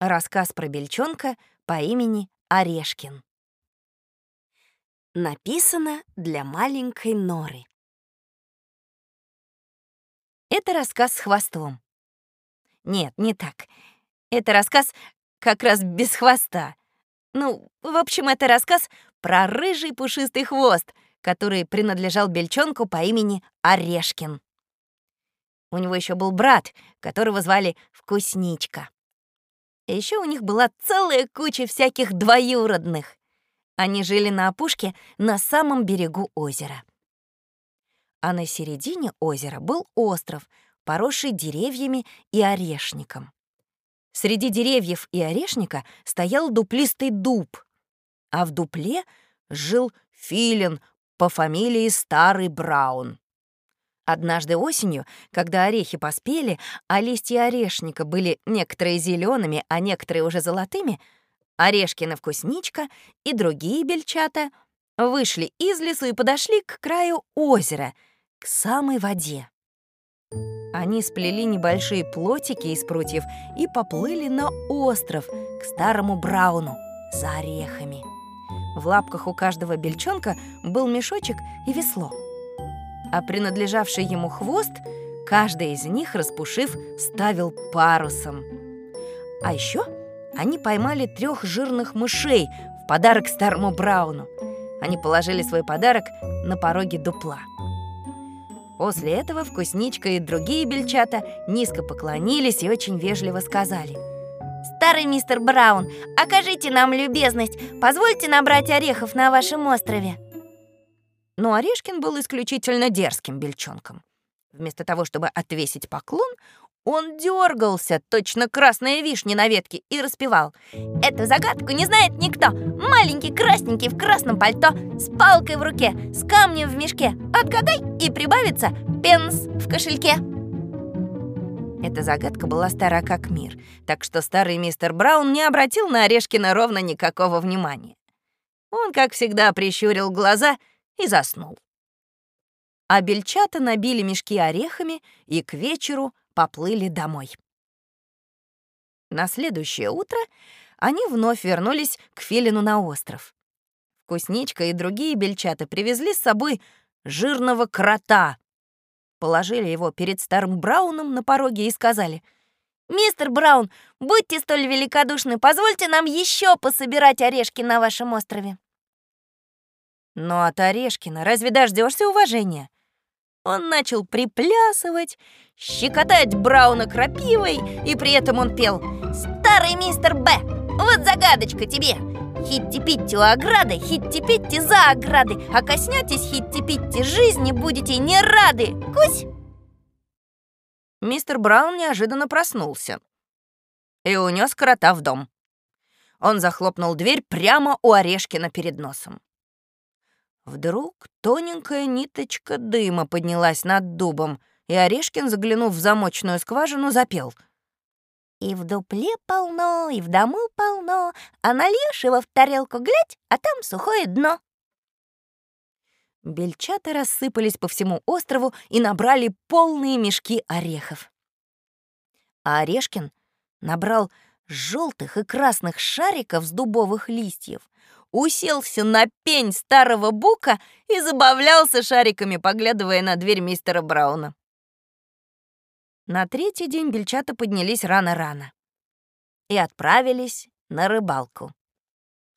Рассказ про бельчонка по имени Орешкин. Написано для маленькой Норы. Это рассказ с хвостом. Нет, не так. Это рассказ как раз без хвоста. Ну, в общем, это рассказ про рыжий пушистый хвост, который принадлежал бельчонку по имени Орешкин. У него еще был брат, которого звали Вкусничка. И еще у них была целая куча всяких двоюродных. Они жили на опушке на самом берегу озера. А на середине озера был остров, поросший деревьями и орешником. Среди деревьев и орешника стоял дуплистый дуб, а в дупле жил филин по фамилии Старый Браун. Однажды осенью, когда орехи поспели, а листья орешника были некоторые зелеными, а некоторые уже золотыми, Орешкина вкусничка и другие бельчата вышли из лесу и подошли к краю озера, к самой воде. Они сплели небольшие плотики из прутьев и поплыли на остров к старому Брауну за орехами. В лапках у каждого бельчонка был мешочек и весло а принадлежавший ему хвост каждый из них, распушив, ставил парусом. А еще они поймали трех жирных мышей в подарок старому Брауну. Они положили свой подарок на пороге дупла. После этого Вкусничка и другие бельчата низко поклонились и очень вежливо сказали «Старый мистер Браун, окажите нам любезность, позвольте набрать орехов на вашем острове» но Орешкин был исключительно дерзким бельчонком. Вместо того, чтобы отвесить поклон, он дергался, точно красная вишня на ветке, и распевал. «Эту загадку не знает никто! Маленький красненький в красном пальто, с палкой в руке, с камнем в мешке. Отгадай, и прибавится пенс в кошельке!» Эта загадка была стара как мир, так что старый мистер Браун не обратил на Орешкина ровно никакого внимания. Он, как всегда, прищурил глаза — и заснул. А бельчата набили мешки орехами и к вечеру поплыли домой. На следующее утро они вновь вернулись к Филину на остров. Вкусничка и другие бельчата привезли с собой жирного крота, положили его перед старым Брауном на пороге и сказали, «Мистер Браун, будьте столь великодушны, позвольте нам еще пособирать орешки на вашем острове». Но от Орешкина разве дождешься уважения? Он начал приплясывать, щекотать Брауна крапивой, и при этом он пел «Старый мистер Б, вот загадочка тебе! Хитти-питти у ограды, хитти-питти за ограды, а коснетесь хитти-питти жизни будете не рады! Кусь!» Мистер Браун неожиданно проснулся и унес крота в дом. Он захлопнул дверь прямо у Орешкина перед носом. Вдруг тоненькая ниточка дыма поднялась над дубом, и Орешкин, заглянув в замочную скважину, запел. «И в дупле полно, и в дому полно, а нальешь его в тарелку, глядь, а там сухое дно». Бельчата рассыпались по всему острову и набрали полные мешки орехов. А Орешкин набрал желтых и красных шариков с дубовых листьев, уселся на пень старого бука и забавлялся шариками, поглядывая на дверь мистера Брауна. На третий день бельчата поднялись рано-рано и отправились на рыбалку.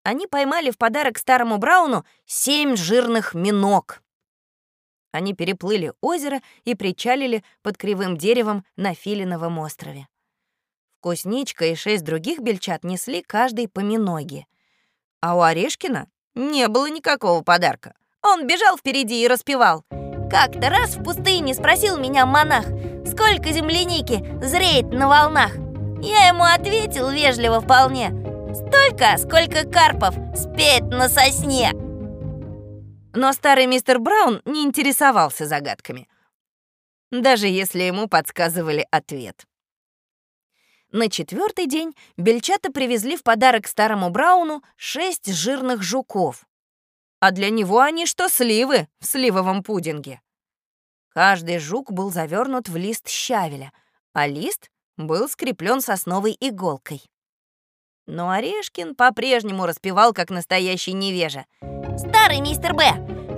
Они поймали в подарок старому Брауну семь жирных минок. Они переплыли озеро и причалили под кривым деревом на Филиновом острове. Вкусничка и шесть других бельчат несли каждый по миноге — а у Орешкина не было никакого подарка. Он бежал впереди и распевал. Как-то раз в пустыне спросил меня монах, сколько земляники зреет на волнах. Я ему ответил вежливо вполне. Столько, сколько карпов спеет на сосне. Но старый мистер Браун не интересовался загадками, даже если ему подсказывали ответ. На четвертый день бельчата привезли в подарок старому Брауну шесть жирных жуков. А для него они что сливы в сливовом пудинге. Каждый жук был завернут в лист щавеля, а лист был скреплен сосновой иголкой. Но Орешкин по-прежнему распевал, как настоящий невежа. «Старый мистер Б,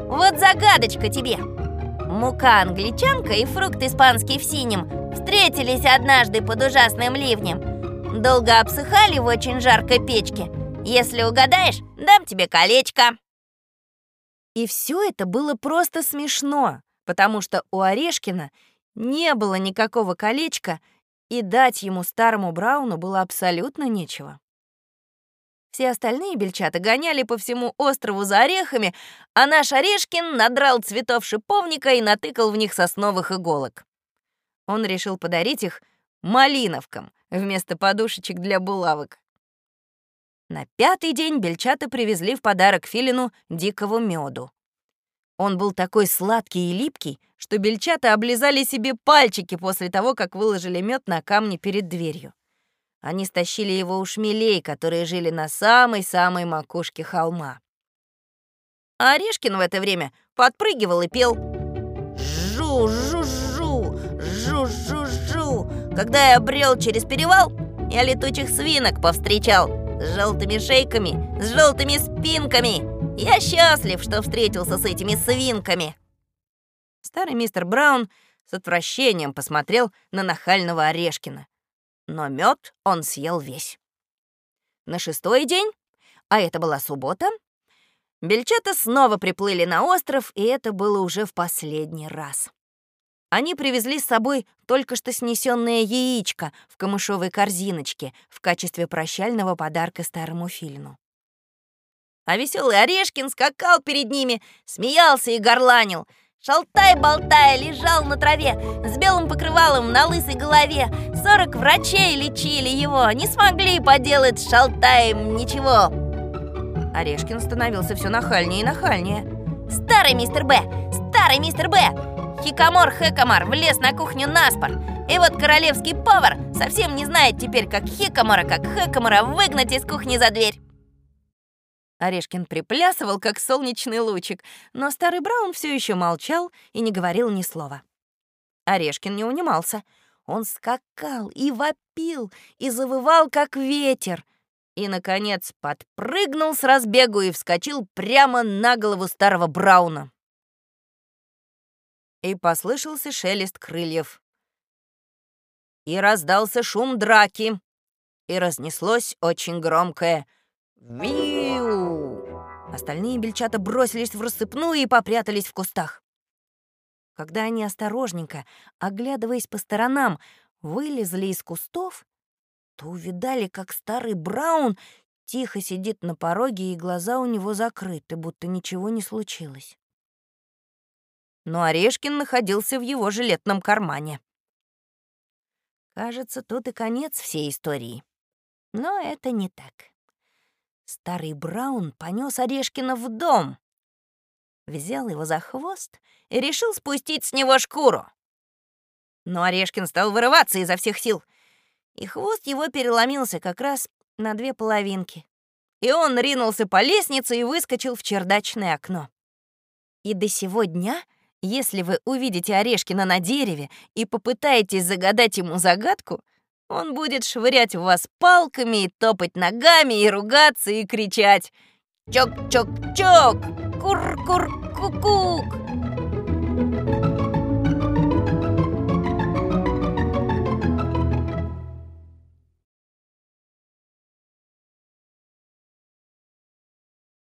вот загадочка тебе. Мука англичанка и фрукт испанский в синем встретились однажды под ужасным ливнем. Долго обсыхали в очень жаркой печке. Если угадаешь, дам тебе колечко». И все это было просто смешно, потому что у Орешкина не было никакого колечка, и дать ему старому Брауну было абсолютно нечего. Все остальные бельчата гоняли по всему острову за орехами, а наш Орешкин надрал цветов шиповника и натыкал в них сосновых иголок. Он решил подарить их малиновкам вместо подушечек для булавок. На пятый день бельчата привезли в подарок Филину дикого меду. Он был такой сладкий и липкий, что бельчата облизали себе пальчики после того, как выложили мед на камни перед дверью. Они стащили его у шмелей, которые жили на самой-самой макушке холма. А Орешкин в это время подпрыгивал и пел «Жу-жу-жу, жу-жу-жу». Когда я брел через перевал, я летучих свинок повстречал с желтыми шейками, с желтыми спинками. Я счастлив, что встретился с этими свинками. Старый мистер Браун с отвращением посмотрел на нахального Орешкина. Но мед он съел весь. На шестой день, а это была суббота, бельчата снова приплыли на остров, и это было уже в последний раз. Они привезли с собой только что снесенное яичко в камышовой корзиночке в качестве прощального подарка старому Фильну. А веселый Орешкин скакал перед ними, смеялся и горланил. Шалтай-болтай лежал на траве с белым покрывалом на лысой голове. Сорок врачей лечили его, не смогли поделать с Шалтаем ничего. Орешкин становился все нахальнее и нахальнее. «Старый мистер Б! Старый мистер Б! Хикомор-хэкомор влез на кухню наспор. И вот королевский повар совсем не знает теперь, как хикомора, как хэкомора выгнать из кухни за дверь. Орешкин приплясывал, как солнечный лучик, но старый Браун все еще молчал и не говорил ни слова. Орешкин не унимался. Он скакал и вопил, и завывал, как ветер. И, наконец, подпрыгнул с разбегу и вскочил прямо на голову старого Брауна. И послышался шелест крыльев. И раздался шум драки. И разнеслось очень громкое «Виу!». Остальные бельчата бросились в рассыпную и попрятались в кустах. Когда они осторожненько, оглядываясь по сторонам, вылезли из кустов, то увидали, как старый Браун тихо сидит на пороге, и глаза у него закрыты, будто ничего не случилось. Но Орешкин находился в его жилетном кармане. Кажется, тут и конец всей истории. Но это не так. Старый Браун понес Орешкина в дом, взял его за хвост и решил спустить с него шкуру. Но Орешкин стал вырываться изо всех сил, и хвост его переломился как раз на две половинки. И он ринулся по лестнице и выскочил в чердачное окно. И до сего дня, если вы увидите Орешкина на дереве и попытаетесь загадать ему загадку, он будет швырять в вас палками и топать ногами, и ругаться, и кричать «Чок-чок-чок! Кур-кур-ку-кук!»